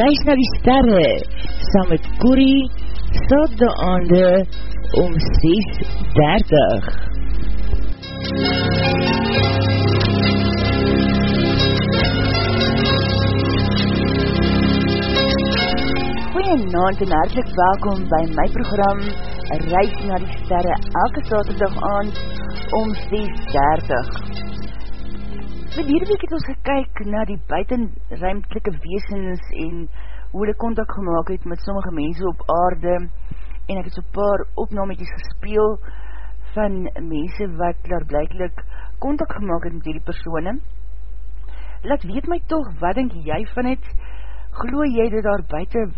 Reis na die sterre, saam met Corrie, aande om 6.30. Goeienaand en hartelijk welkom by my program Reis na die sterre, elke saterdag aand om 6.30. Hierdie week het ons gekyk na die buitenruimtelike weesens en hoe hulle contact gemaakt het met sommige mense op aarde en ek het so paar opnametjes gespeel van mense wat klaarblijkelijk contact gemaakt het met hierdie persoene. Laat weet my toch, wat denk jy van het? Geloo jy dat daar buiten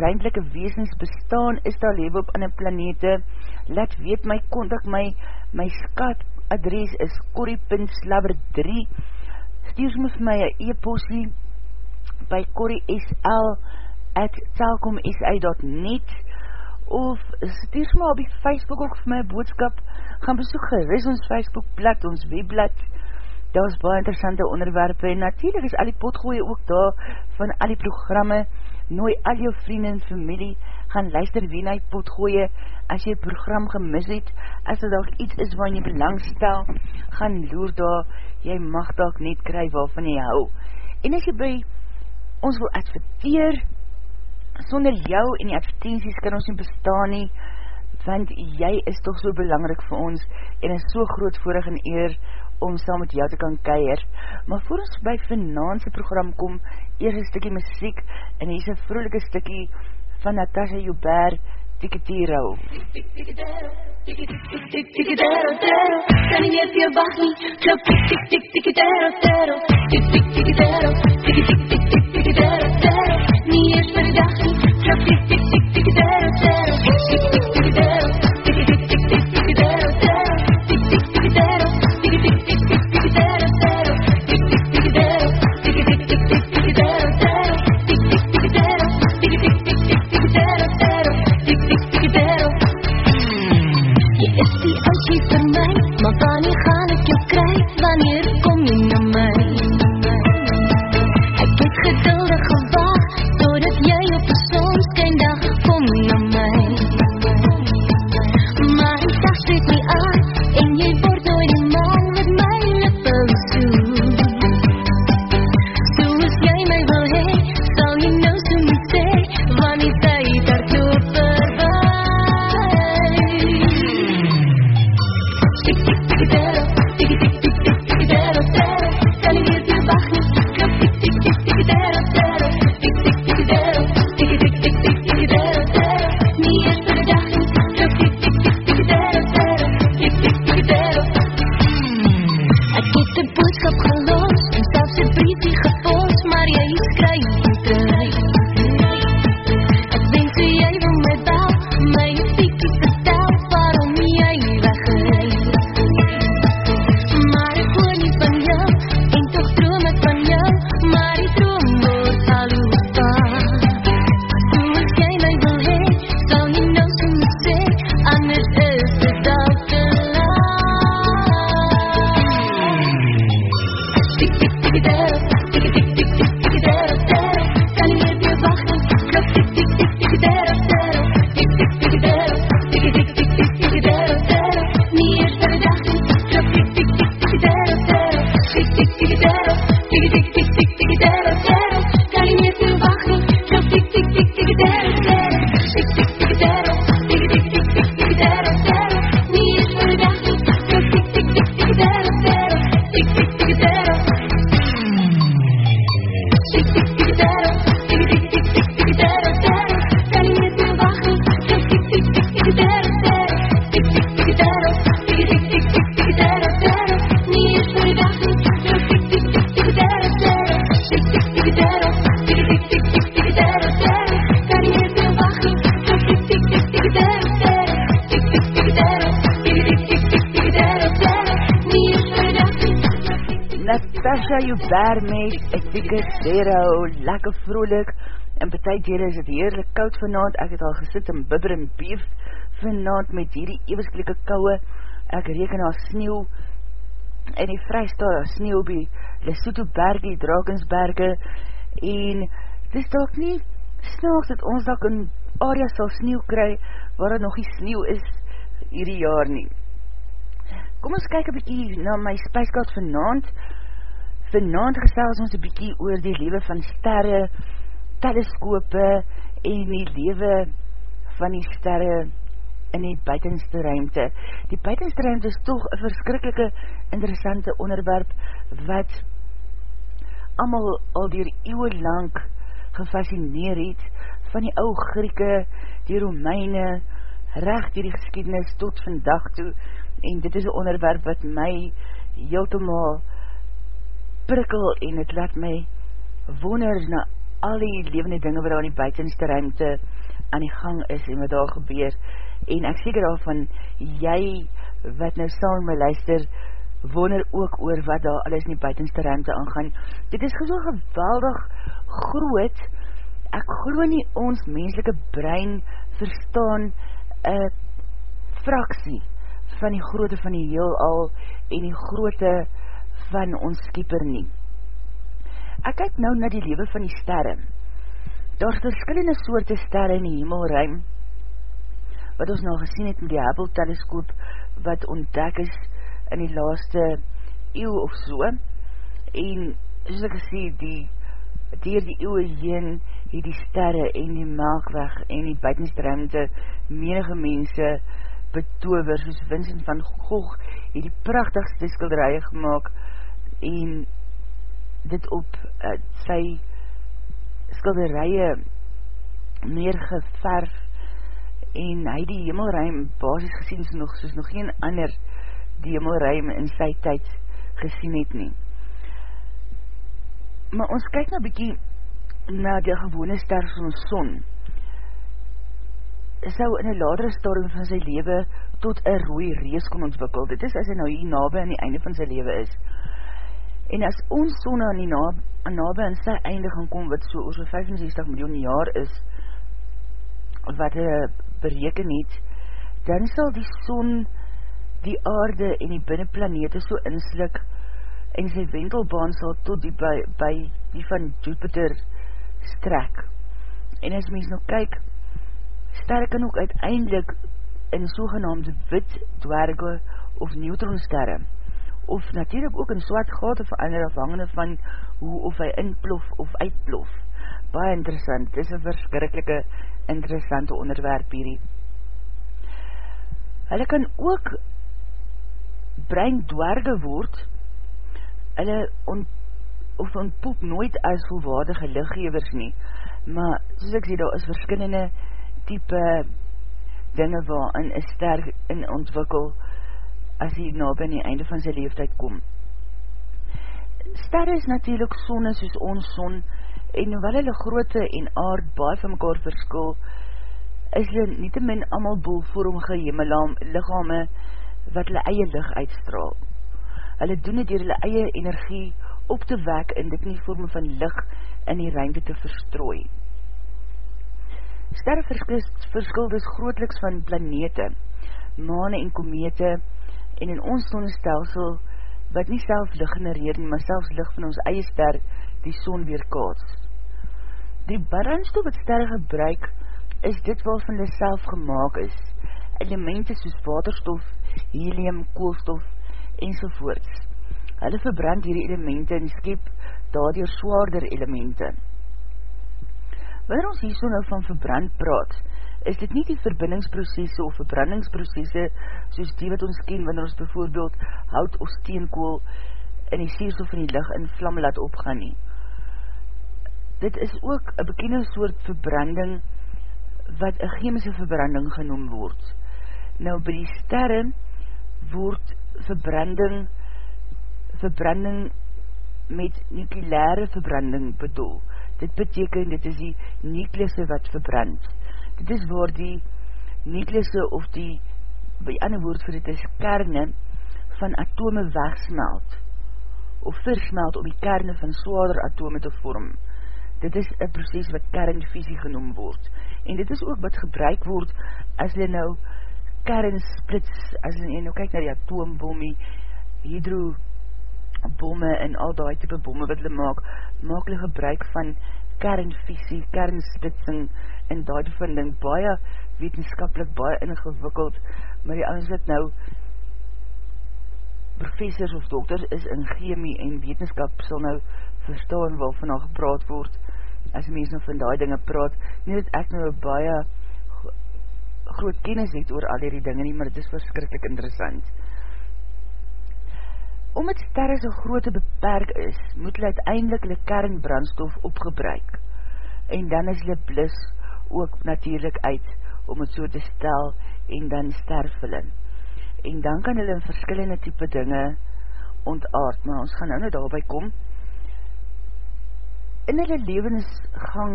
ruimtelike weesens bestaan, is daar lewe op ander planete? Laat weet my, contact my, my skat adres is corrie.slabber3 stuurs my vir my e-postie by corriesl at telkomsa.net of stuurs my op die Facebook ook vir my boodskap. Gaan besoek geris ons Facebook blad, ons webblad. Daar is baie interessante onderwerpe en natuurlijk is al die potgooie ook daar van al die programme. Nooi al jou vrienden en familie gaan luister wie na die potgooie. As jy program gemis het, as dit ook iets is wat jy belangstel, gaan loer daar, jy mag daar net kry waarvan jy hou. En as jy by ons wil adverteer, sonder jou en die advertenties kan ons nie bestaan nie, want jy is toch so belangrijk vir ons, en is so groot voorig en eer, om saam met jou te kan keir. Maar voor ons by finaanse program kom, eers een stikkie muziek, en hier is een vroelike stikkie van Natasha Joubert, tick tick tero tero Can you hear your body? Club tick tick tick tick tero tero Tick tick tick tero Tick tick tick tick tick tero tero Ni ješ predahni Club tick tick tick tick tero tero Tick tick tick tick tero is die ousie vir my, maar wanneer gaan ek jou kry? Wanneer kom jy na my? Ek het geduldig gewacht, totdat jy op die sonskyndag kom na my. Maar Joubert met Ek Ticket Zero, lekker vrolik, en betek hier is het heerlijk koud vanavond, ek het al gesit in bibber en beef vanavond met hierdie ewerskelike kouwe, ek reken al sneeuw, en die vrystaal sneeuw by Lesotho berge, Drakensberge, en dis dalk nie snaaks dat ons dalk in area sal sneeuw kry, waar er nog nie sneeuw is hierdie jaar nie. Kom ons kyk een bykie na my spijskaart vanavond. Vanavond gesels ons een bykie oor die lewe van sterre, teleskope en die lewe van die sterre in die buitenste ruimte. Die buitenste ruimte is toch een verskrikkelike interessante onderwerp wat allemaal al dier eeuwe lang gefascineer het van die ou Grieke, die Romeine, recht dier die geschiedenis tot vandag toe en dit is een onderwerp wat my heeltemaal prikkel en het laat my wonder na al die levende dinge wat daar in die buitenste ruimte aan die gang is en wat daar gebeur. En ek seker al van jy wat nou saam my luister wonder ook oor wat daar alles in die buitenste ruimte aangaan. Dit is so geweldig groot. Ek glo nie ons menselike brein verstaan een fraksie van die groote van die heel al en die groote van ons skieper nie. Ek kyk nou na die lewe van die sterre. Daar is verskillende soorte sterre in die hemelruim, wat ons nou gesien het met die Hubble teleskoop, wat ontdek is in die laaste eeuw of so, en soos ek gesê, die, dier die eeuwe heen, het die sterre en die melkweg en die buitenstruimte menige mense betover, soos Vincent van Gogh, het die prachtigste skilderije gemaakt, en dit op uh, sy skilderije neergeverf, en hy die hemelruim basis gesien, soos nog, soos nog geen ander die hemelruim in sy tyd gesien het nie. Maar ons kyk nou bykie na die gewone ster van ons son, sou in een ladere stadium van sy leven tot een rooie rees kon ontwikkel. Dit is as hy nou hier nabe aan die einde van sy leven is. En as ons son aan die nabe, aan nabe aan sy einde gaan kom, wat so oor so 65 miljoen jaar is, wat hy bereken het, dan sal die son die aarde en die binnenplanete so inslik en sy wentelbaan sal tot die by, by die van Jupiter strek. En as mens nou kyk, sterre kan ook uiteindelik in sogenaamde wit dwerge of neutronsterre of natuurlijk ook in swart gate verander afhangende van hoe of hy inplof of uitplof. Baie interessant, dit is een verskrikkelike interessante onderwerp hierdie. Hulle kan ook brein dwerge word, hulle ont, of ontpoep nooit as volwaardige lichtgevers nie, maar soos ek sê, daar is verskinnende type dinge waarin is sterk in ontwikkel as hy na by die einde van sy leeftijd kom. Sterre is natuurlijk sonne soos ons son en hoewel hulle grootte en aard baie van mekaar verskil, is hulle nie te min amal boelvormige lichame wat hulle eie licht uitstraal. Hulle doen het dier hulle eie energie op te wek en dit nie vorme van licht in die ruimte te verstrooi. Sterre verskil dus grootliks van planete, maane en komete en in ons sonnestelsel wat nie self licht genereer nie, maar selfs licht van ons eie ster die son weerkaats. Die brandstof wat sterre gebruik is dit wat van die self gemaakt is, elemente soos waterstof, helium, koolstof en sovoorts. Hulle verbrand hierdie elemente en skep daardoor zwaarder elemente. Wanneer ons hier so nou van verbrand praat, is dit nie die verbindingsprocesse of verbrandingsprocesse soos die wat ons ken wanneer ons bijvoorbeeld hout of steenkool in die sierstof van die licht in vlam laat opgaan nie. Dit is ook een bekende soort verbranding wat een chemische verbranding genoem word. Nou by die sterre word verbranding verbranding met nucleaire verbranding bedoel. Dit beteken, dit is die nukleusse wat verbrand. Dit is waar die nukleusse of die, by ander woord vir dit is kerne van atome wegsmelt of versmelt om die kerne van zwaarder atome te vorm. Dit is een proces wat kernvisie genoem word. En dit is ook wat gebruik word as jy nou kernsplits, as jy nou kyk na die atoombommie, hydro bomme en al die type bomme wat hulle maak, maak hulle gebruik van kernvisie, kernsplitsing en die bevinding baie wetenskapelik, baie ingewikkeld, maar die anders wat nou professors of dokters is in chemie en wetenskap sal nou verstaan wat vanaf gepraat word as die mens nou van die dinge praat, nie dat ek nou baie groot kennis het oor al die dinge nie, maar het is verskrikkelijk interessant. Om het sterre so groot beperk is, moet hulle uiteindelik hulle kernbrandstof opgebruik. En dan is hulle blis ook natuurlijk uit om het so te stel en dan sterf hulle. En dan kan hulle in verskillende type dinge ontaard, maar ons gaan nou nou daarby kom. In hulle levensgang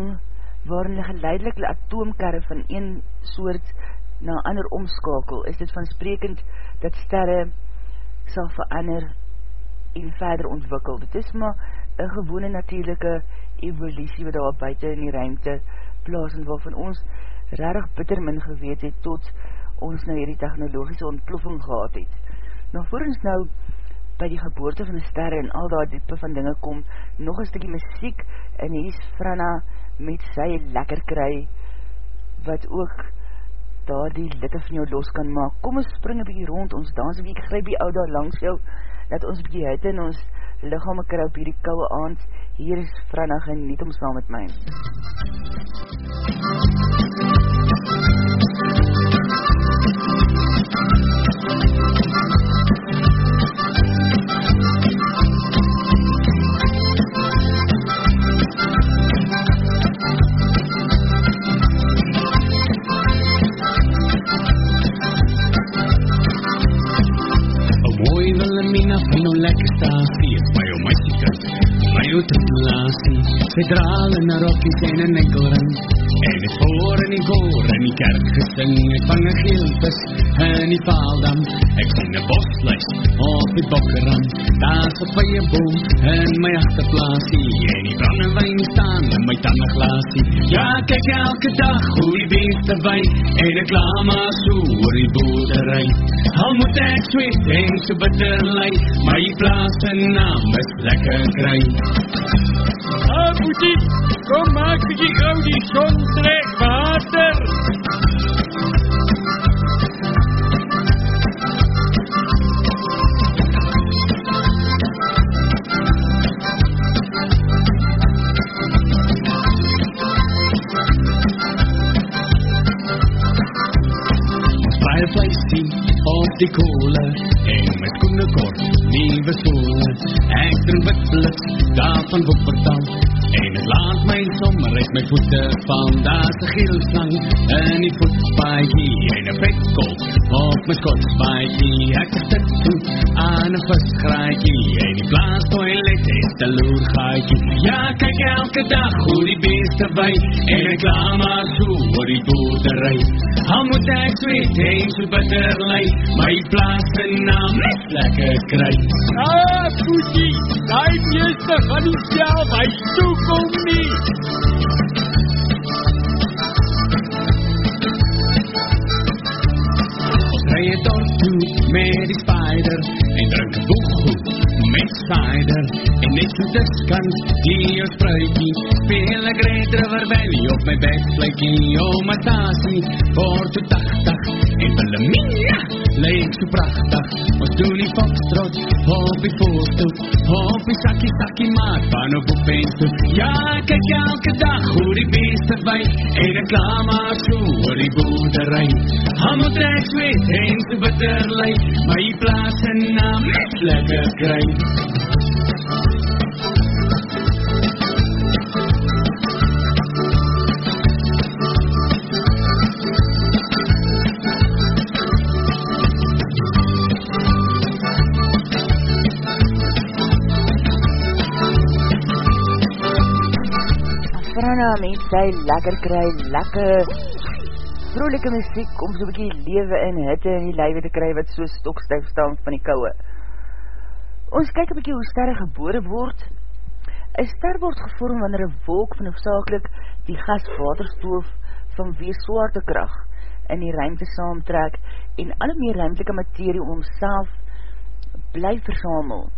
waarin hulle geleidelik die atoomkerre van een soort na ander omskakel, is dit vansprekend dat sterre sal verander en verder ontwikkel. Dit is maar een gewone natuurlijke evolutie wat daar buiten in die ruimte plaas en waarvan ons rarig bitter min geweet het tot ons nou hierdie technologische ontploffing gehad het. Nou voor ons nou by die geboorte van die sterre en al die diepe van dinge kom, nog een stukkie muziek en hier is Franna met sy lekker kry, wat ook daar die litte van jou los kan maak. Kom ons spring een bykie rond, ons dans een bykie, grijp die ouda langs jou, dat ons bykie huid in ons lichaam ek op hierdie kouwe aand. Hier is Franna geniet om saam met my. Federale na rokkies en een enkelring En het voor en die voor en die kerk gesing Ek vang een geelpis in die paaldam Ek sien een bosluis op die bokkeram Daar is een paie boom in my achterplaasie. En die brandewijn staan in my tandenglasie. Ja, kyk elke dag hoe die beeste wijn En ek laat maar so oor die boerderij. Al moet ek zweet en so bitter leid Maar die plaas en naam is lekker kry Ah, Boetie, kom maak bykie gauw die son trek water. Fireflies sien op die koole En met koene kort, nieuwe soele Ek drink wit blits, daarvan woppertand En het laat my sommer uit my voete val Daar is een geelslang in die voetspaakie En een vetkolk op my skotspaakie Ek is dit toe aan een visgraakie En die plaas toilet is een loergaakie Ja, kyk elke dag hoe die beeste wei En ek laat maar so oor die boerderij. Al moet ek zweet en so bitter lei My plaas en naam is lekker kry Ah, Boetie, die meeste van die self, hy toekom nie. Rij het dorp toe met die spider En drink een boekgoed met cider En net so diskant die jou spruikie Veel ek red river valley op my bedvlekkie O my tasie, voor toe tachtig En Wilhelmina, leek so prachtig Ons doen die foxtrot. Op die voorstoep. Op die sakkie sakkie maat van op op en toe. Ja, kyk elke dag hoe die beeste wijk En ek klaar maar so oor die boerderij. Hamel trek zweet en so bitter leid die plaas en naam is lekker kry Franna met sy lekker kry, lekker vrolike muziek om so'n bykie lewe en hitte in die lijwe te kry wat so stokstuif staan van die kouwe. Ons kyk bykie hoe sterre gebore word. Een ster word gevorm wanneer een wolk van hoofdzakelik die gas-waterstoof van wees zwaarte kracht in die ruimte saamtrek en alle meer ruimtelike materie om homself bly versamel.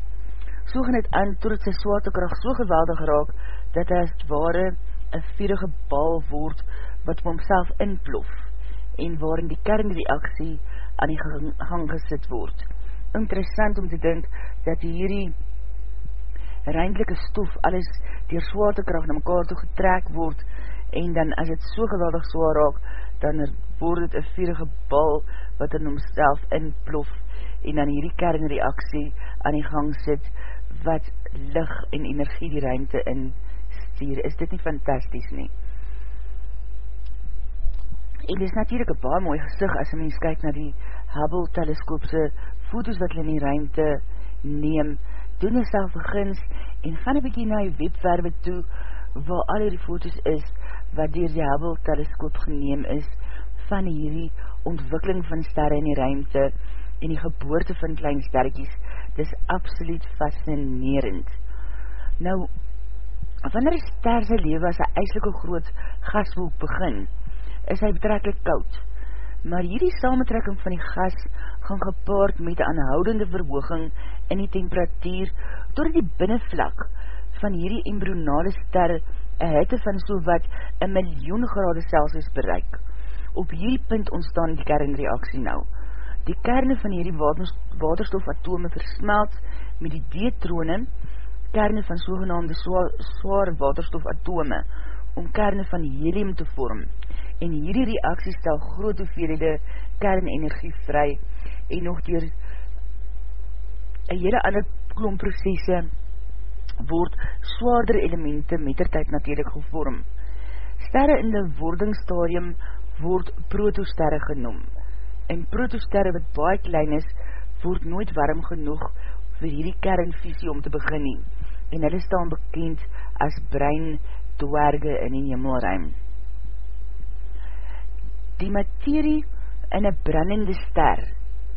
So gaan het aan, totdat sy zwaarte kracht so geweldig raak, dat hy as het ware een vierige bal word wat om homself inplof en waarin die kernreaksie aan die gang gesit word. Interessant om te denk dat hierdie ruimtelike stof alles dier zwaartekracht na mekaar toe getrek word en dan as het so geweldig zwaar raak, dan word het een vierige bal wat in homself inplof en dan hierdie kernreaksie aan die gang sit wat licht en energie die ruimte in stuur. Is dit nie fantastisch nie? En dit is natuurlijk een baie mooi gezicht as een mens kyk na die Hubble teleskoopse foto's wat hulle in die ruimte neem. Doen jy self begins en gaan een bykie na die webwerwe toe waar al die foto's is wat dier die Hubble teleskoop geneem is van hierdie ontwikkeling van sterre in die ruimte en die geboorte van klein sterkies. Dit is absoluut fascinerend. Nou, wanneer die sterse lewe as een eislike groot gaswolk begin, is hy betrekkelijk koud. Maar hierdie samentrekking van die gas gaan gepaard met een aanhoudende verhooging in die temperatuur door die binnenvlak van hierdie embryonale ster een hitte van so wat een miljoen grade Celsius bereik. Op hierdie punt ontstaan die kernreaksie nou. Die kerne van hierdie waterstofatome versmelt met die deetrone, kerne van sogenaamde zwaar waterstofatome, om kerne van helium te vorm. En hierdie reaksie stel groot hoeveelhede kernenergie vry en nog dier een hele ander klomprocesse word zwaarder elemente met der tyd natuurlijk gevorm. Sterre in die wordingsstadium word protosterre genoem. En protosterre wat baie klein is, word nooit warm genoeg vir hierdie kernvisie om te begin nie. En hulle staan bekend as brein dwerge in die hemelruim. Die materie in een brandende ster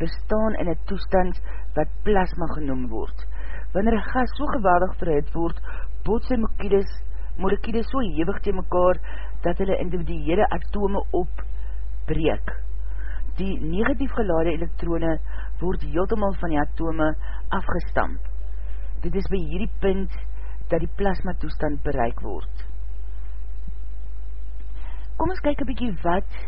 bestaan in een toestand wat plasma genoem word. Wanneer een gas so geweldig verhit word, boot sy molekieles so hevig te mekaar, dat hulle individuele atome opbreek. Die negatief gelade elektrone word heeltemal van die atome afgestamp. Dit is by hierdie punt dat die plasma toestand bereik word. Kom ons kyk een bykie wat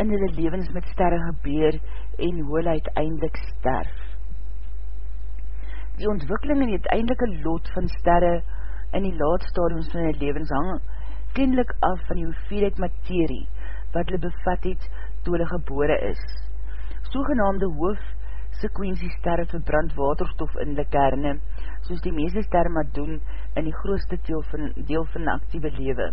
in hulle levens met sterre gebeur en hoe hulle uiteindelik sterf die ontwikkeling en die uiteindelike lot van sterre in die laatstadiums van die levens hang kennelijk af van die hoeveelheid materie wat hulle bevat het toe hulle gebore is. Sogenaamde hoof sequentie sterre verbrand waterstof in die kerne, soos die meeste sterre maar doen in die grootste deel van, deel van die actieve lewe.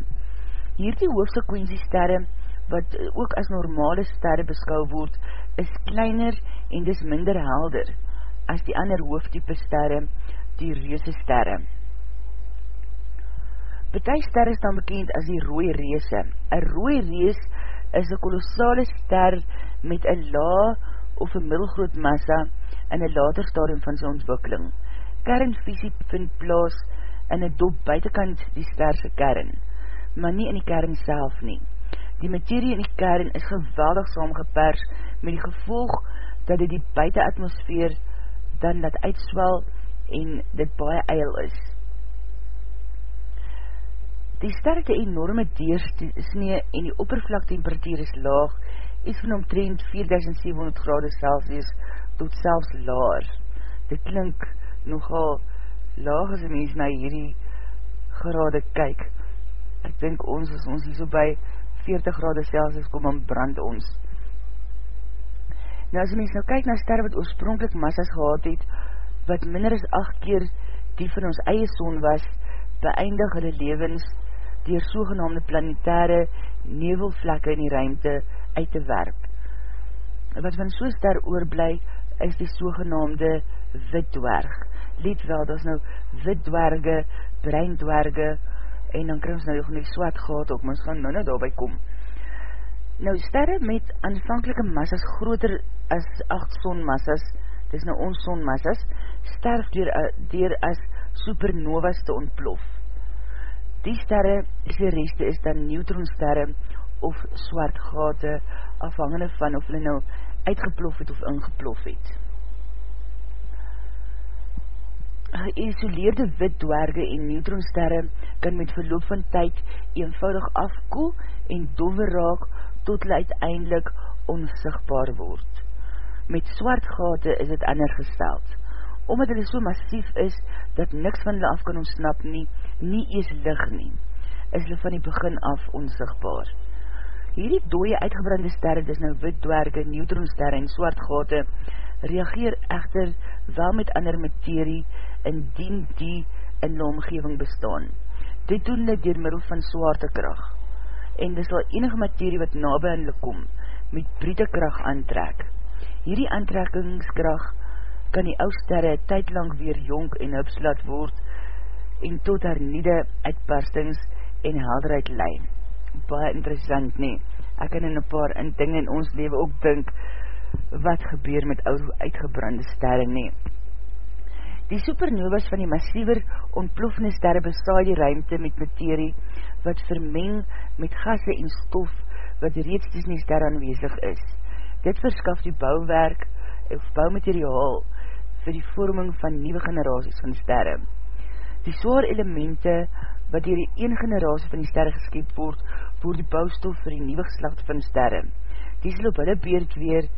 Hier die hoof sequentie sterre, wat ook as normale sterre beskou word, is kleiner en dis minder helder, as die ander hoofdtype sterre, die reuse sterre. Betuig sterre is dan bekend as die rooie reese. Een rooie rees is een kolossale ster met een la of een middelgroot massa in een later stadium van sy ontwikkeling. Kernvisie vind plaas in een dop buitenkant die sterse kern, maar nie in die kern self nie. Die materie in die kern is geweldig saamgepers met die gevolg dat dit die buitenatmosfeer dan dat uitswel en dit baie eil is. Die sterke enorme deersnee en die oppervlaktemperatuur is laag, is van omtrent 4700 grade Celsius tot selfs laar. Dit klink nogal laag as een mens na hierdie grade kyk. Ek dink ons, as ons hier so by 40 grade Celsius kom, dan brand ons. Nou as mens nou kyk na ster wat oorspronkelijk massas gehad het, wat minder as 8 keer die van ons eie son was, beëindig hulle levens dier sogenaamde planetaire nevelvlekke in die ruimte uit te werp. Wat van so ster oorblij, is die sogenaamde witdwerg. Lied wel, dat is nou witdwerge, breindwerge, en dan kry ons nou nog nie swat gehad op, ons gaan nou nou daarby kom. Nou sterre met aanvankelike massas groter as 8 sonmassas, dis nou ons sonmassas, sterf dier, dier as supernovas te ontplof. Die sterre, die reste is dan neutronsterre of swart gate, afhangende van of hulle nou uitgeplof het of ingeplof het. Geïsoleerde wit dwerge en neutronsterre kan met verloop van tyd eenvoudig afkoel en dove raak tot hulle uiteindelik onsigbaar word. Met swart gate is het ander gesteld. Omdat hulle so massief is, dat niks van hulle af kan ontsnap nie, nie ees lig nie, is hulle van die begin af onsigbaar. Hierdie dooie uitgebrande sterre, dis nou wit dwerge, neutronsterre en swart gate, reageer echter wel met ander materie, indien die in die omgeving bestaan. Dit doen dit dier middel van zwaartekracht. En dis al enige materie wat nabe in hulle kom, met breetekracht aantrek. Hierdie aantrekkingskracht kan die oudsterre tydlang weer jonk en hups laat word en tot haar niede uitbarstings en helderheid lei. Baie interessant nie. Ek kan in een paar in dinge in ons leven ook dink wat gebeur met uitgebrande sterre nie. Die supernovas van die massiever ontploffende sterre bestaal die ruimte met materie wat vermeng met gasse en stof wat reeds tussen die sterre aanwezig is. Dit verskaf die bouwwerk of bouwmateriaal vir die vorming van nieuwe generaties van sterre. Die zwaar elemente wat dier die een generatie van die sterre geskep word, word die bouwstof vir die nieuwe geslacht van sterre. Die sal op hulle beerd weer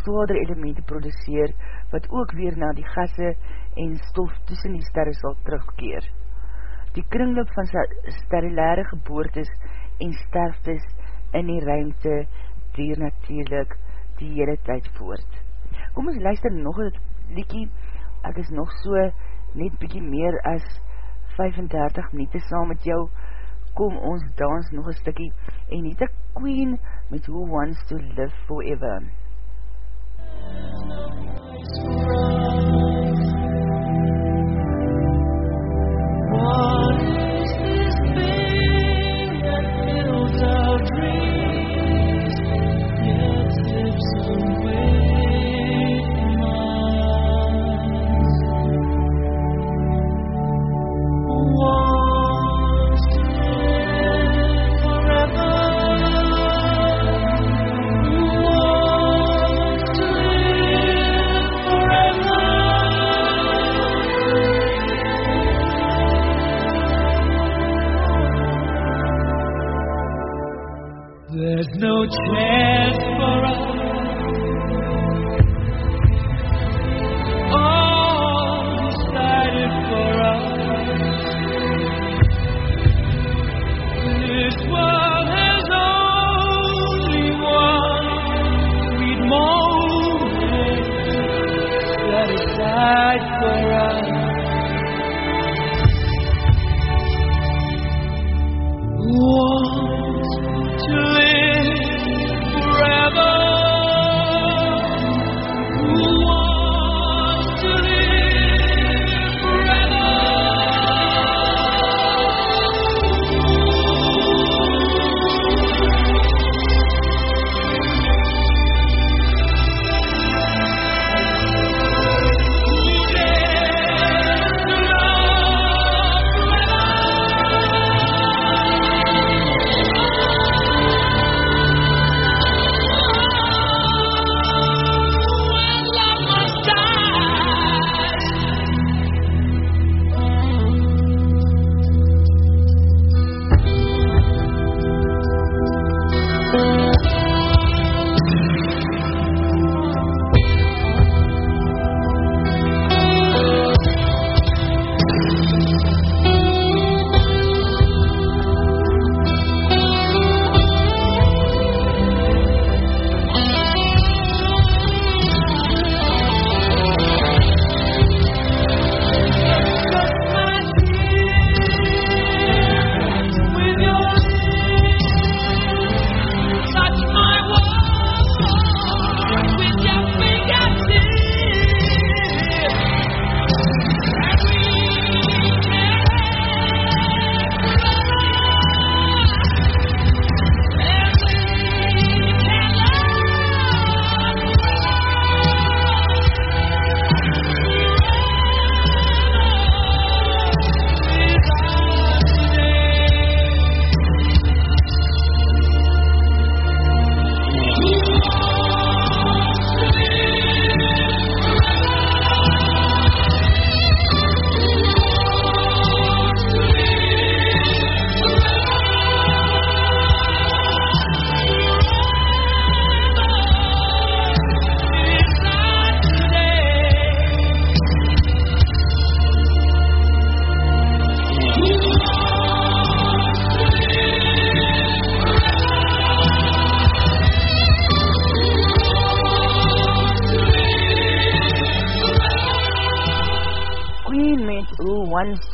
zwaardere elemente produceer, wat ook weer na die gasse en stof tussen die sterre sal terugkeer. Die kringloop van sterrelare geboortes en sterftes in die ruimte dier natuurlijk die hele tyd voort. Kom ons luister nog een liekie, ek is nog so net bykie meer as 35 minuten saam met jou, kom ons dans nog een stikkie en niet a queen met who wants to live forever. What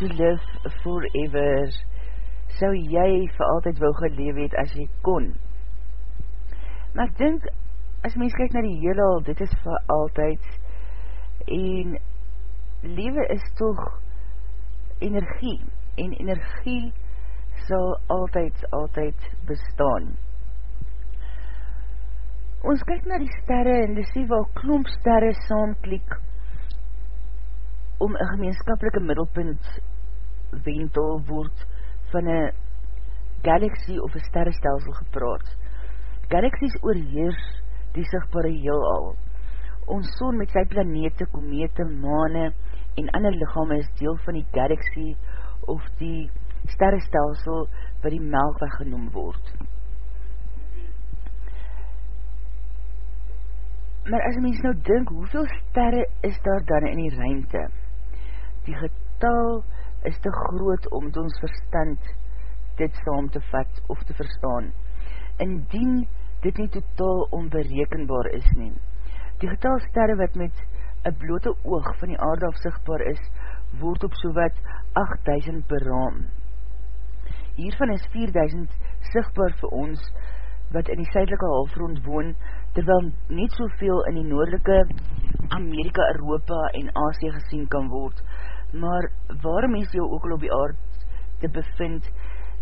to live forever, sou jy vir altyd wou geleef het as jy kon. Maar ek dink, as mens kyk na die hele al, dit is vir altyd, en lewe is toch energie, en energie sal altyd, altyd bestaan. Ons kyk na die sterre en die sê waar klomp sterre saamkliek om een gemeenskapelike middelpunt wentel word van een galaxie of een sterrestelsel gepraat. Galaxies oorheers die sigtbare heel al. Ons son met sy planete, komete, maane en ander lichame is deel van die galaxie of die sterrestelsel wat die melkweg genoem word. Maar as mens nou dink, hoeveel sterre is daar dan in die ruimte? Die getal is te groot om met ons verstand dit saam te vat of te verstaan. Indien dit nie totaal onberekenbaar is nie. Die getal sterre wat met een blote oog van die aarde afzichtbaar is, word op so wat 8000 beraam. Hiervan is 4000 sigtbaar vir ons, wat in die suidelike halfrond woon, terwyl net soveel in die noordelike Amerika, Europa en Asie gesien kan word. Maar waarom is jou ook al op die aard te bevind,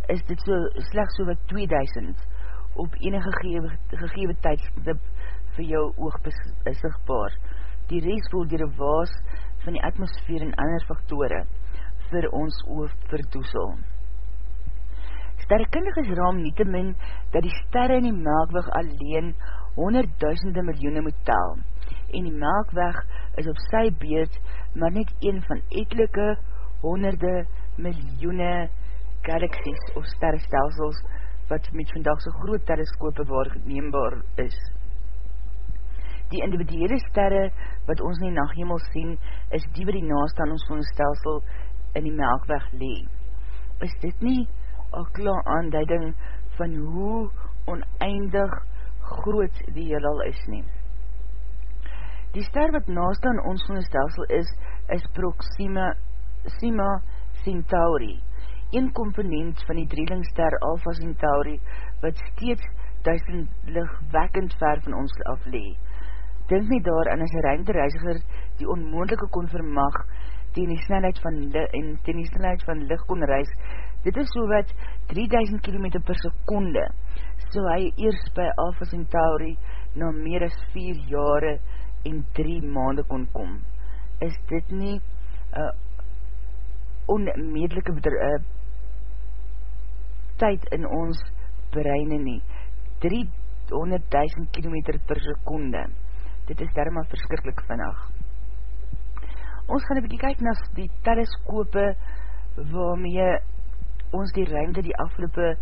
is dit so slechts so wat 2000 op enige gegewe, gegewe tijdstip vir jou oog besigbaar. Die reis word dier waas van die atmosfeer en ander faktore vir ons oog verdoesel. Sterrekundiges raam nie te min dat die sterre in die melkweg alleen honderdduisende miljoene moet tel, en die melkweg is op sy beurt maar net een van etelike honderde miljoene galaxies of sterrestelsels wat met vandagse groot teleskope waarneembaar is. Die individuele sterre wat ons in die nachthemel sien, is die wat die naast aan ons stelsel in die melkweg lee. Is dit nie al klaar aanduiding van hoe oneindig groot die heelal is nie. Die ster wat naast aan ons stelsel is, is Proxima Sima Centauri, een komponent van die drielingster Alpha Centauri, wat steeds duisend lichtwekkend ver van ons aflee. Dink nie daar aan as een ruimtereisiger die onmoendelike kon vermag ten die snelheid van, en ten die snelheid van licht kon reis, dit is so wat 3000 km per seconde, so hy eers by Alpha Centauri na meer as 4 jare en 3 maande kon kom. Is dit nie uh, onmedelike uh, tyd in ons breine nie? 300.000 km per seconde. Dit is daarom verskrikkelijk vannig. Ons gaan een bykie kyk na die teleskope waarmee ons die ruimte die afgelopen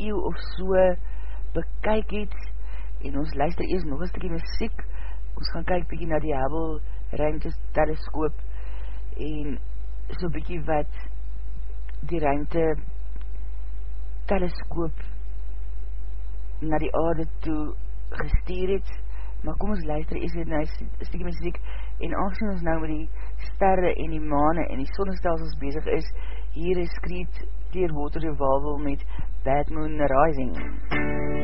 eeuw of so bekyk het en ons luister eers nog een stukkie muziek ons gaan kyk bykie na die Hubble ruimte teleskoop en so bykie wat die ruimte teleskoop na die aarde toe gesteer het maar kom ons luister eers na een stukkie muziek en aangezien ons nou met die sterre en die maane en die sonnestelsels bezig is hier is Creed Clearwater Revolver met Bad Moon Rising. Well,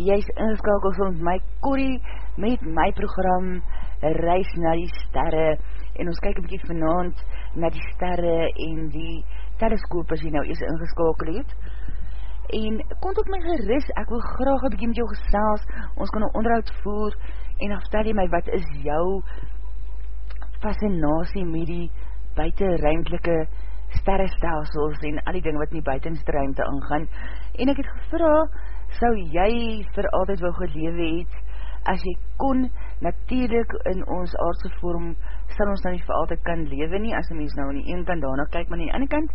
Jy is ingeskakeld van my Corrie met my program Reis na die Sterre en ons kyk een bykie vanavond na die sterre en die teleskoop as jy nou eers ingeskakeld het. En kom tot my geris, ek wil graag een bykie met jou gesels, ons kan een onderhoud voer en dan vertel jy my wat is jou fascinatie met die buiten ruimtelike sterrestelsels en al die ding wat nie buitenste ruimte aangaan. En ek het gevra, sou jy vir altyd wil gelewe het, as jy kon, natuurlijk in ons aardse vorm, sal ons nou nie vir altyd kan lewe nie, as die mens nou aan die ene kant daarna kyk, maar aan die ene kant,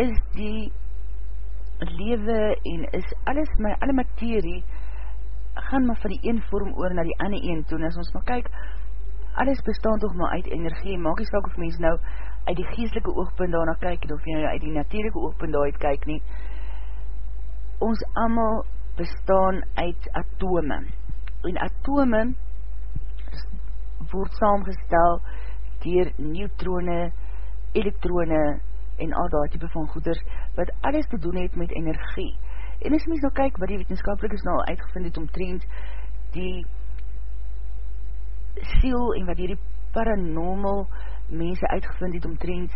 is die lewe en is alles, my, alle materie, gaan maar van die een vorm oor na die ander een toe, en as ons maar kyk, alles bestaan toch maar uit energie, maak jy sak of mens nou uit die geestelike oogpunt daarna kyk, of jy nou uit die natuurlijke oogpunt daar uit kyk nie, ons allemaal bestaan uit atome, en atome word saamgestel dier neutrone, elektrone, en al daar type van goeders, wat alles te doen het met energie, en as mens nou kyk, wat die wetenskapelik is nou uitgevind het omtrend, die siel en wat hierdie paranormal mense uitgevind het omtrend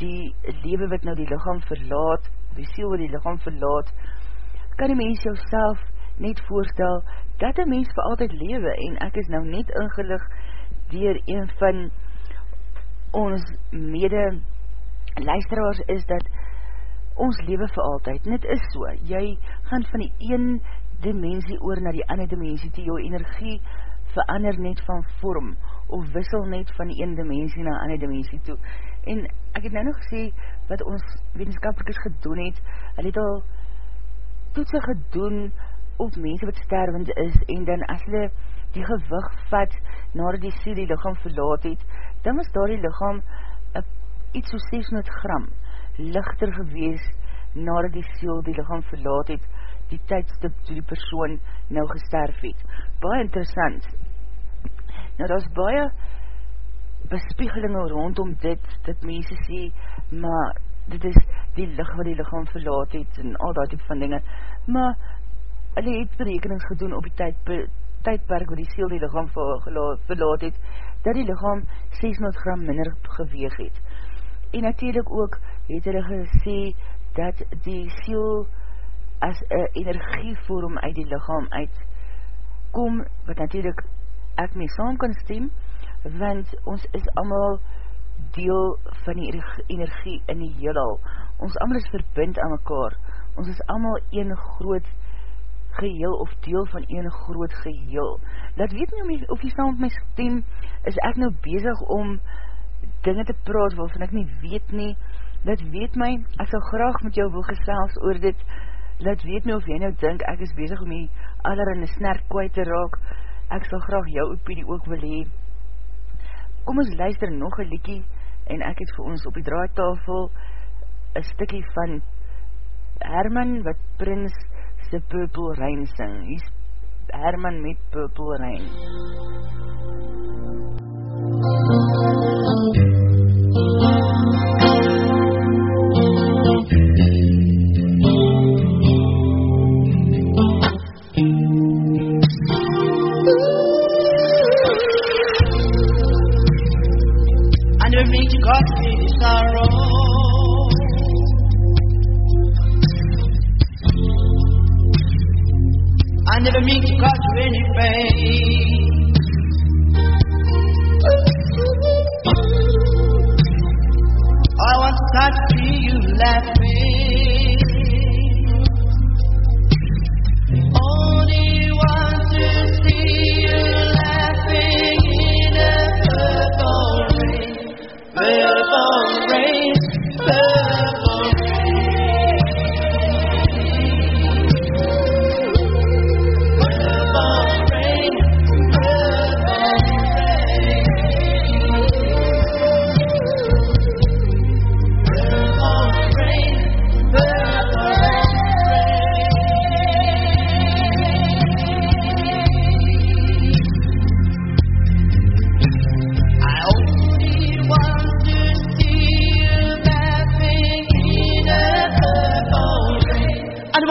die lewe wat nou die lichaam verlaat, die siel wat die lichaam verlaat, kan die mens jou net voorstel dat die mens vir altyd lewe en ek is nou net ingelig dier een van ons mede luisteraars is dat ons lewe vir altyd, net is so, jy gaan van die een dimensie oor na die ander dimensie toe, jou energie verander net van vorm, of wissel net van die een dimensie na ander dimensie toe. En ek het nou nog gesê, wat ons wetenskapelikers gedoen het, hulle het al toetsen gedoen op mense wat stervend is, en dan as hulle die gewig vat, nadat die siel die lichaam verlaat het, dan was daar die lichaam uh, iets so 600 gram lichter gewees, nadat die siel die lichaam verlaat het, die tydstip toe die persoon nou gesterf het. Baie interessant, Nou, daar is baie bespiegelinge rondom dit, dit mense sê, maar dit is die licht wat die lichaam verlaat het, en al dat type van dinge, maar hulle het berekenings gedoen op die tyd, tydperk wat die siel die lichaam verlaat het, dat die lichaam 600 gram minder geweeg het. En natuurlijk ook het hulle gesê, dat die siel as een energievorm uit die lichaam uitkom, wat natuurlijk ek mee saam kan stem, want ons is allemaal deel van die energie in die heelal. Ons allemaal is verbind aan mekaar. Ons is allemaal een groot geheel of deel van een groot geheel. Dat weet nie of jy saam met my stem, is ek nou bezig om dinge te praat waarvan ek nie weet nie. Dat weet my, ek sal graag met jou wil gesels oor dit. Dat weet my of jy nou dink, ek is bezig om die aller in die snerk kwijt te raak, ek sal graag jou opinie ook wil hee. Kom ons luister nog een liekie en ek het vir ons op die draaitafel een stikkie van Herman wat Prins se Purple Rain sing. Hier is Herman met Purple Rain. I having got me sorrow. I never mean to cause you any pain. I was not to you laughing. Only long. Love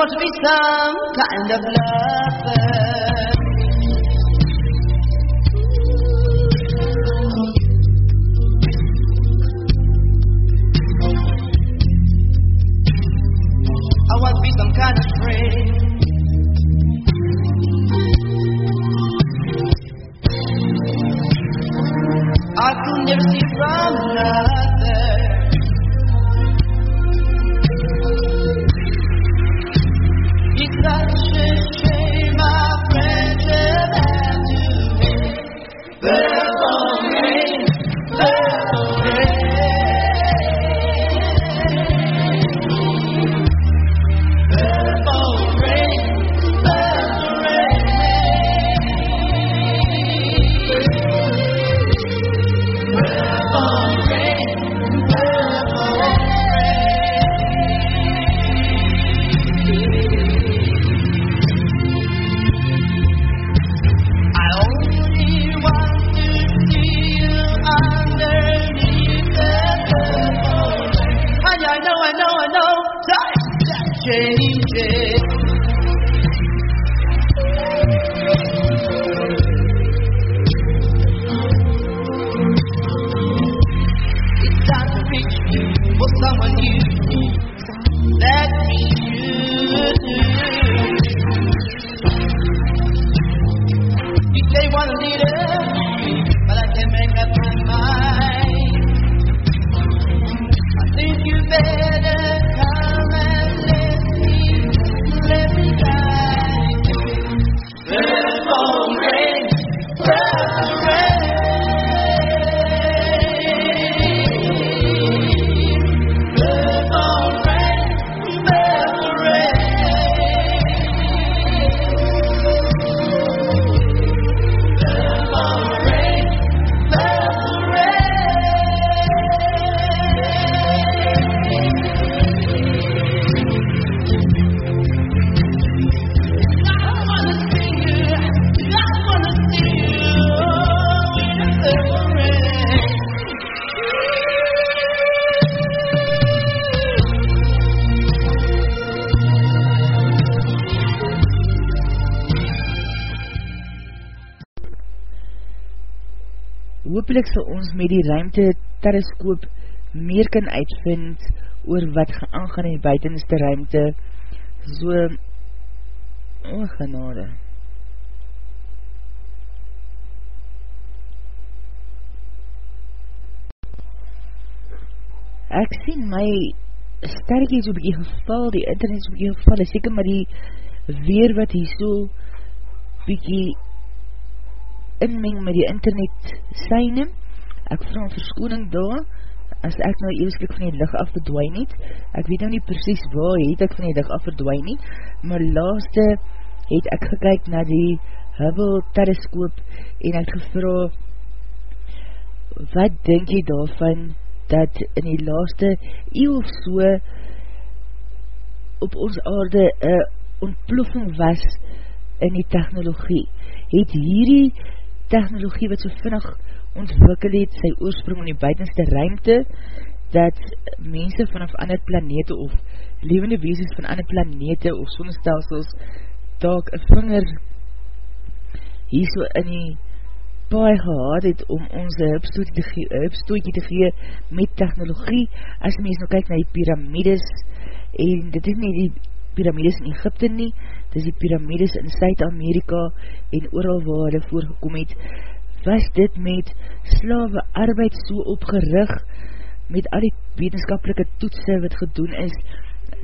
to be some kind of lover. I want to be some kind of friend. I could never see from another. Met die ruimte teleskoop meer kan uitvind oor wat geangaan in die buitenste ruimte. So o oh, genade. Ek sien my sterkie so bykie geval, die internet so bykie geval, is seker maar die weer wat hier so bykie inmeng met die internet syne, ek vraag verskoning daar, as ek nou eerslik van die licht af verdwijn het, ek weet nou nie precies waar het ek van die licht af verdwijn nie, maar laaste het ek gekyk na die Hubble teleskoop en ek gevra wat denk jy daarvan dat in die laaste eeuw of so op ons aarde een ontploffing was in die technologie? Het hierdie technologie wat so vinnig ontwikkel het, sy oorsprong in die buitenste ruimte, dat mense vanaf ander planete of levende wezens van ander planete of sonnestelsels taak een vinger hier so in die paai gehad het om ons hupstootje te, gee, hupstootje te gee met technologie, as mens nou kyk na die piramides, en dit is nie die piramides in Egypte nie, dit is die piramides in Suid-Amerika en ooral waar hulle voorgekom het, was dit met slawe arbeid so opgerig met al die wetenskapelike toetsen wat gedoen is,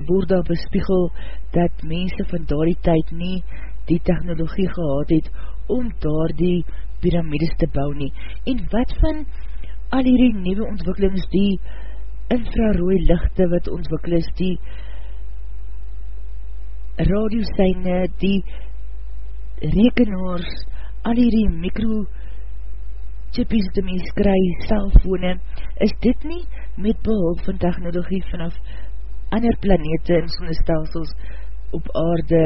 word daar bespiegel dat mense van daar die tyd nie die technologie gehad het om daar die piramides te bou nie. En wat van al hierdie nieuwe ontwikkelings, die infrarooi lichte wat ontwikkel is, die radiosyne, die rekenaars, al hierdie mikro chippies te mens kry, cellfone, is dit nie met behulp van technologie vanaf ander planete en sonnestelsels op aarde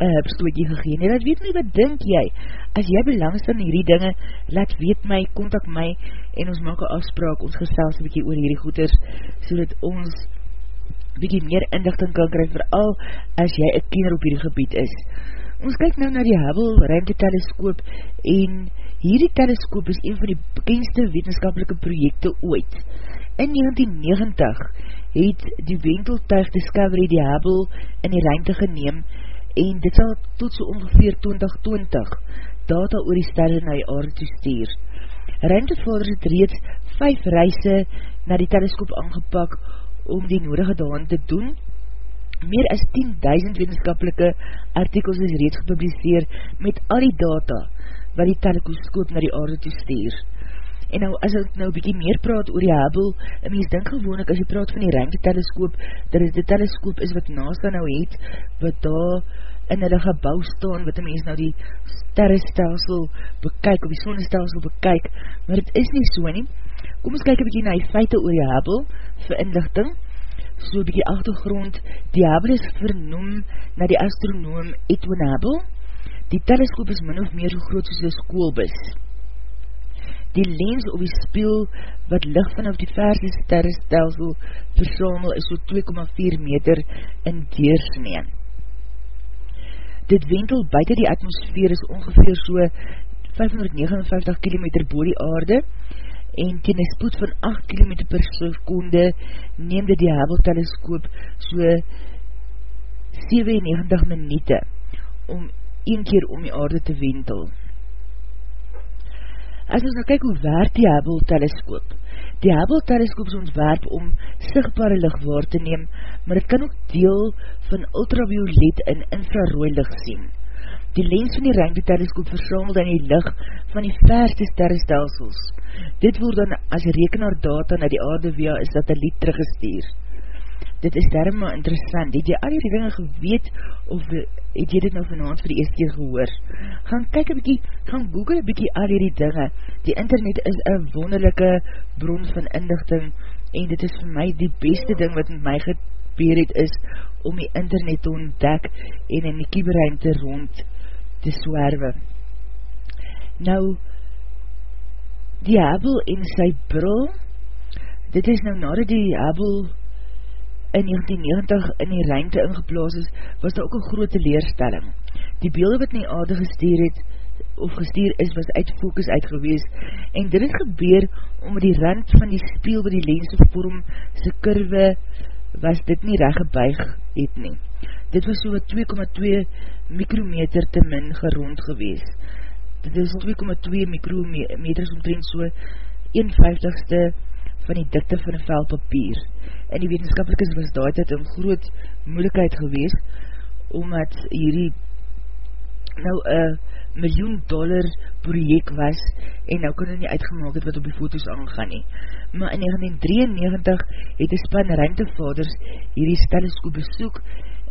een hupstootje gegeen. En dat weet nie, wat dink jy? As jy belangst in hierdie dinge, laat weet my, kontak my, en ons maak een afspraak, ons gesels een bykie oor hierdie goeders, so dat ons bykie meer inlichting kan kry, vooral as jy een kenner op hierdie gebied is. Ons kyk nou na die Hubble ruimteteleskoop en hierdie teleskoop is een van die bekendste wetenskapelike projekte ooit. In 1990 het die wenteltuig Discovery die Hubble in die ruimte geneem en dit sal tot so ongeveer 2020 data oor die sterre na die aarde toestuur. Ruimtevaders het reeds 5 reise na die teleskoop aangepak om die nodige daan te doen. Meer as 10.000 wetenskapelike artikels is reeds gepubliseer met al die data wat die teleskoop na die aarde toestuur. En nou, as ek nou bykie meer praat oor die Hubble, en mens denk gewoon ek, as jy praat van die ruimte teleskoop, dat het die teleskoop is wat NASA nou het, wat daar in hulle gebouw staan, wat die mens nou die sterrestelsel bekyk, of die sonnestelsel bekyk, maar het is nie so nie. Kom ons kyk bykie na die feite oor die Hubble, vir inlichting, so bykie achtergrond, die Hubble is vernoem na die astronoom Edwin Hubble, die teleskoop is min of meer so groot soos die skoolbus. Die lens of die spiel wat licht vanaf die verse sterrestelsel versamel is so 2,4 meter in deersneen. Dit wentel buiten die atmosfeer is ongeveer so 559 km boor die aarde en ten een spoed van 8 km per seconde neemde die Hubble teleskoop so 97 minuute om een keer om die aarde te wentel. As ons nou kyk hoe werk die Hubble teleskoop, Die Hubble teleskoop is ontwerp om sigtbare licht waar te neem, maar het kan ook deel van ultraviolet en infrarooi licht sien. Die lens van die ruimte teleskoop versamel dan die licht van die verste sterrestelsels. Dit word dan as rekenaar data na die aarde via een satelliet teruggesteer dit is daarom maar interessant, het jy al die dinge geweet, of het jy dit nou vanavond vir die eerste keer gehoor? Gaan kyk een bykie, gaan google een bykie al die dinge, die internet is een wonderlijke bron van inlichting, en dit is vir my die beste ding wat met my gebeur het is, om die internet te ontdek, en in die kieberuimte rond te swerwe. Nou, die Hubble en sy bril, dit is nou nadat die Hubble in 1990 in die ruimte ingeplaas is, was daar ook een grote leerstelling. Die beelde wat nie aarde gestuur het, of gestuur is, was uit focus uitgewees, en dit het gebeur, omdat die rand van die spiel by die lens vorm, sy kurwe, was dit nie recht gebuig het nie. Dit was so 2,2 mikrometer te min gerond gewees. Dit is 2,2 mikrometer, omtrent so 1 vijftigste van die dikte van een vel papier. En die wetenskapelikers was daar dit een groot moeilikheid gewees, omdat hierdie nou een miljoen dollar project was, en nou kon het nie uitgemaak het wat op die foto's aangaan nie. Maar in 1993 het die span ruimtevaders hierdie teleskoop besoek,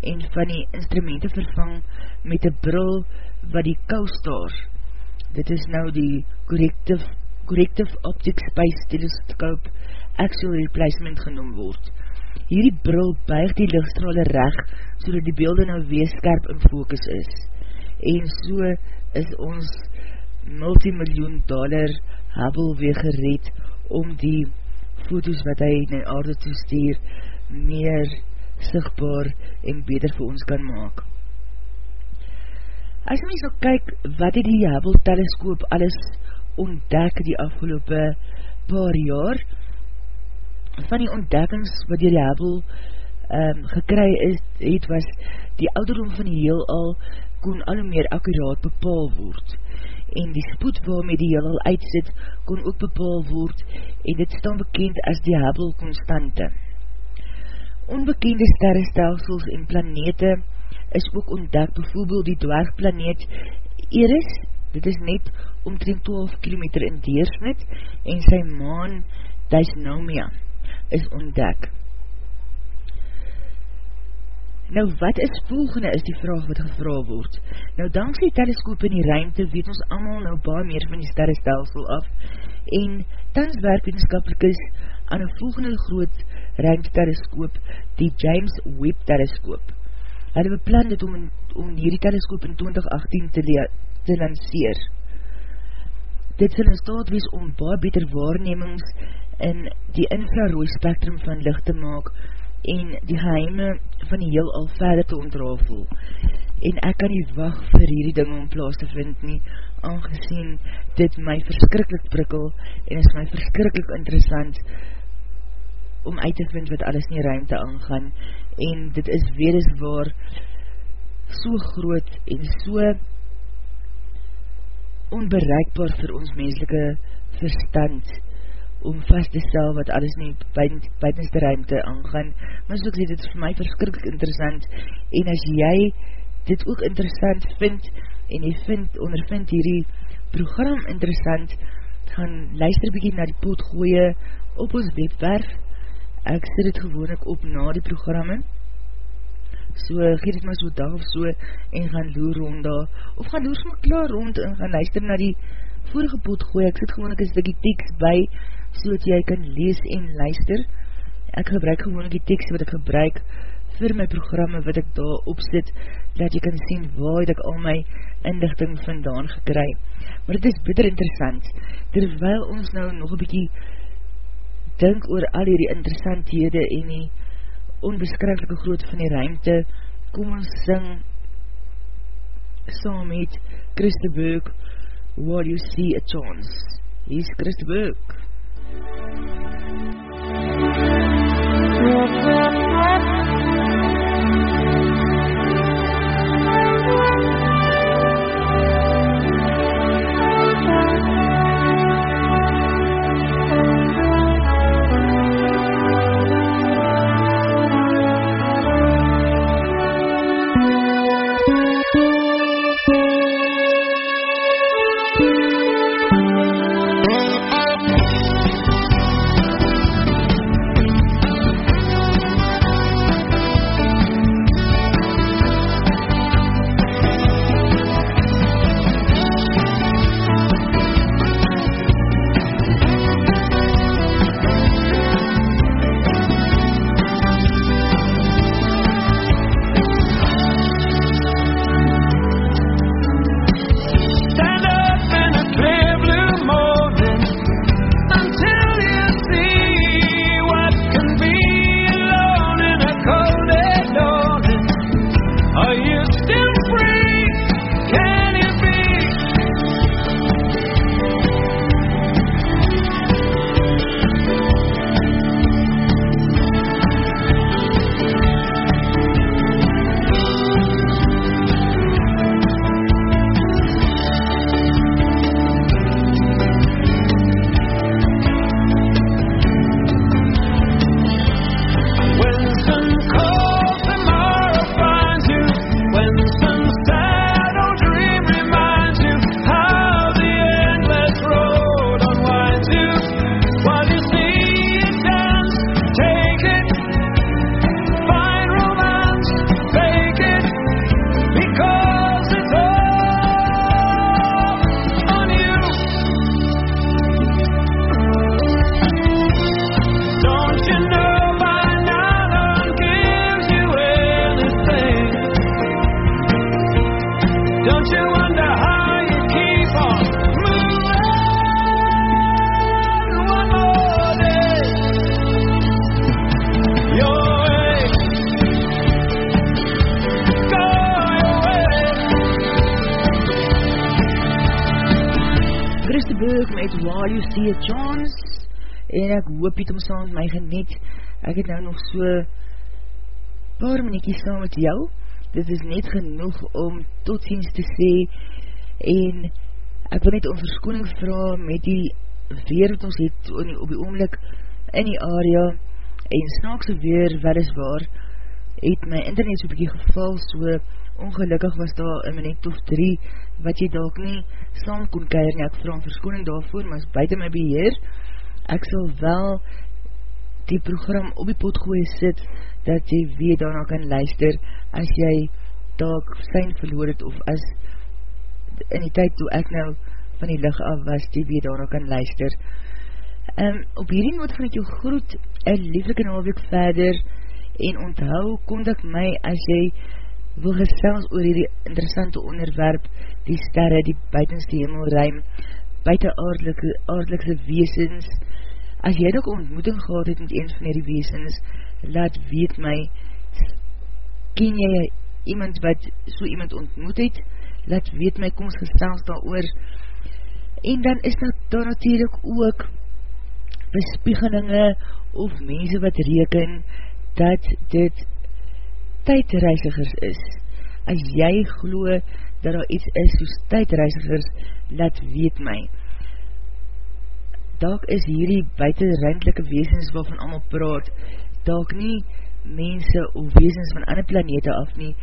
en van die instrumenten vervang met die bril wat die koustar, dit is nou die corrective Corrective Optic Space Telescope Axial Replacement genoem word. Hierdie bril buig die lichtstrale reg, so die beelde nou weeskerp in focus is. En so is ons multimiljoen dollar Hubble weer gered om die foto's wat hy die aarde toesteer meer sigtbaar en beter vir ons kan maak. As jy so kyk wat die Hubble teleskoop alles ontdek die afgelopen paar jaar. Van die ontdekkings wat die Hubble um, gekry is, het was die ouderdom van die heel al kon al meer akkuraat bepaal word. En die spoed waarmee die heel al uitsit, kon ook bepaal word en dit staan bekend as die Hubble constante. Onbekende sterrestelsels en planete is ook ontdek, bijvoorbeeld die dwergplaneet Eris, dit is net omtrent 12 km in deersnit en sy maan Dysnomia is ontdek. Nou wat is volgende is die vraag wat gevra word. Nou dankzij teleskoop in die ruimte weet ons allemaal nou baie meer van die sterrestelsel af en tans werk wetenskapelik is aan een volgende groot ruimte teleskoop, die James Webb teleskoop. Hulle beplan dit om, om hierdie teleskoop in 2018 te, te lanceer. Dit sal in staat wees om baie beter waarnemings in die infrarooi spectrum van licht te maak en die geheime van die heel al verder te ontrafel. En ek kan nie wacht vir hierdie ding om plaas te vind nie, aangezien dit my verskrikkelijk prikkel en is my verskrikkelijk interessant om uit te vind wat alles in die ruimte aangaan. En dit is weliswaar so groot en so onbereikbaar vir ons menselike verstand om vast te stel wat alles nie buitenste ruimte aangaan. Maar soos ek sê, dit is vir my verskrikkelijk interessant en as jy dit ook interessant vind en jy vind, ondervind hierdie program interessant, gaan luister bykie na die poot gooie op ons webwerf. Ek sit het gewoon ek op na die programme so geef dit maar so dag of so en gaan loer rond daar, of gaan loer maar klaar rond en gaan luister na die vorige pot gooi, ek sit gewoon ek een stukkie tekst by, so dat jy kan lees en luister, ek gebruik gewoon die tekst wat ek gebruik vir my programme wat ek daar opzit, dat jy kan sien waar ek al my inlichting vandaan gekry, maar dit is bitter interessant, terwyl ons nou nog een bykie dink oor al die interessanthede en die onbeskryflike groot van die ruimte, kom ons sing saam met Christe Burg, While You See a Chance. Hier is Christe Burg. Thea saam met my geniet. Ek het nou nog so paar minuutjes saam met jou. Dit is net genoeg om tot ziens te sê en ek wil net om verskoning vraag met die weer wat ons het op die oomlik in die area en snaakse weer weliswaar het my internet so bykie geval so ongelukkig was daar een minuut of drie wat jy dalk nie saam kon keir nie, ek vraag verskoning daarvoor, maar is buiten my beheer, ek sal wel die program op die pot gooi sit, dat jy weer daarna kan luister, as jy dalk sein verloor het, of as in die tyd toe ek nou van die licht af was, die weer daarna kan luister. Um, op hierdie noot gaan ek jou groet, en lieflik en alweek verder, en onthou, kontak my as jy wil gesels oor die interessante onderwerp, die sterre, die buitenste hemelruim, buiten aardelike, weesens. As jy ook ontmoeting gehad het met een van die weesens, laat weet my, ken jy iemand wat so iemand ontmoet het, laat weet my, kom ons gestels daar oor, en dan is dat daar natuurlijk ook bespiegelinge of mense wat reken dat dit tydreisigers is. As jy glo dat daar iets is soos tydreisigers, laat weet my. Daak is hierdie buiten ruimtelike weesens waarvan allemaal praat, daak nie mense of weesens van ander planete af nie,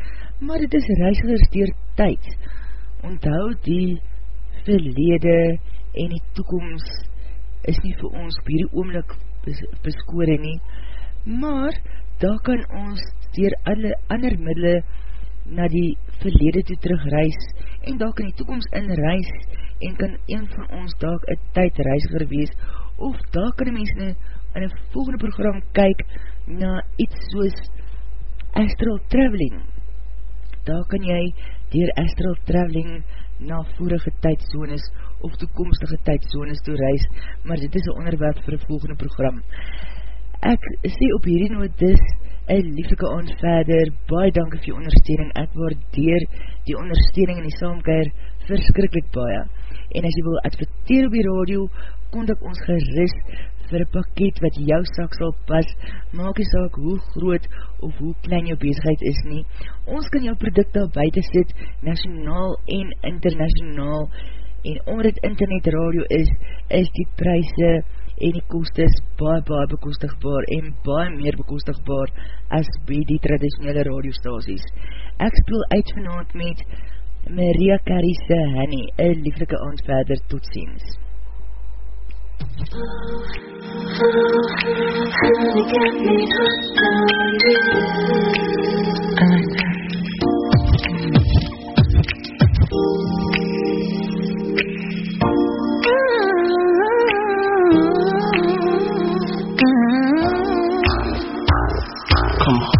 maar dit is reisigers dier tyd. Onthou die verlede en die toekomst is nie vir ons op hierdie oomlik beskore nie, maar daar kan ons dier alle ander middele na die verlede toe terugreis en daar kan die toekomst inreis en kan een van ons daar een tydreisiger wees of daar kan die mens in een volgende program kyk na iets soos astral traveling daar kan jy dier astral traveling na vorige tydzones of toekomstige tydzones toe reis, maar dit is een onderwerp vir die volgende program. Ek sê op hierdie noot dis een lieflike aand verder, baie dankie vir die ondersteuning, ek waardeer die ondersteuning in die saamkeer verskrikkelijk baie. En as jy wil adverteer op die radio, kontak ons gerust vir een pakket wat jou sak sal pas, maak die saak hoe groot of hoe klein jou bezigheid is nie. Ons kan jou product al buiten sit, nationaal en internationaal, en omdat het internet radio is, is die prijse en die kost is baie baie bekostigbaar en baie meer bekostigbaar as by die traditionele radiostasies. Ek speel uit vanavond met Maria Carissa Hani, een lieflike aand verder, tot ziens. Come.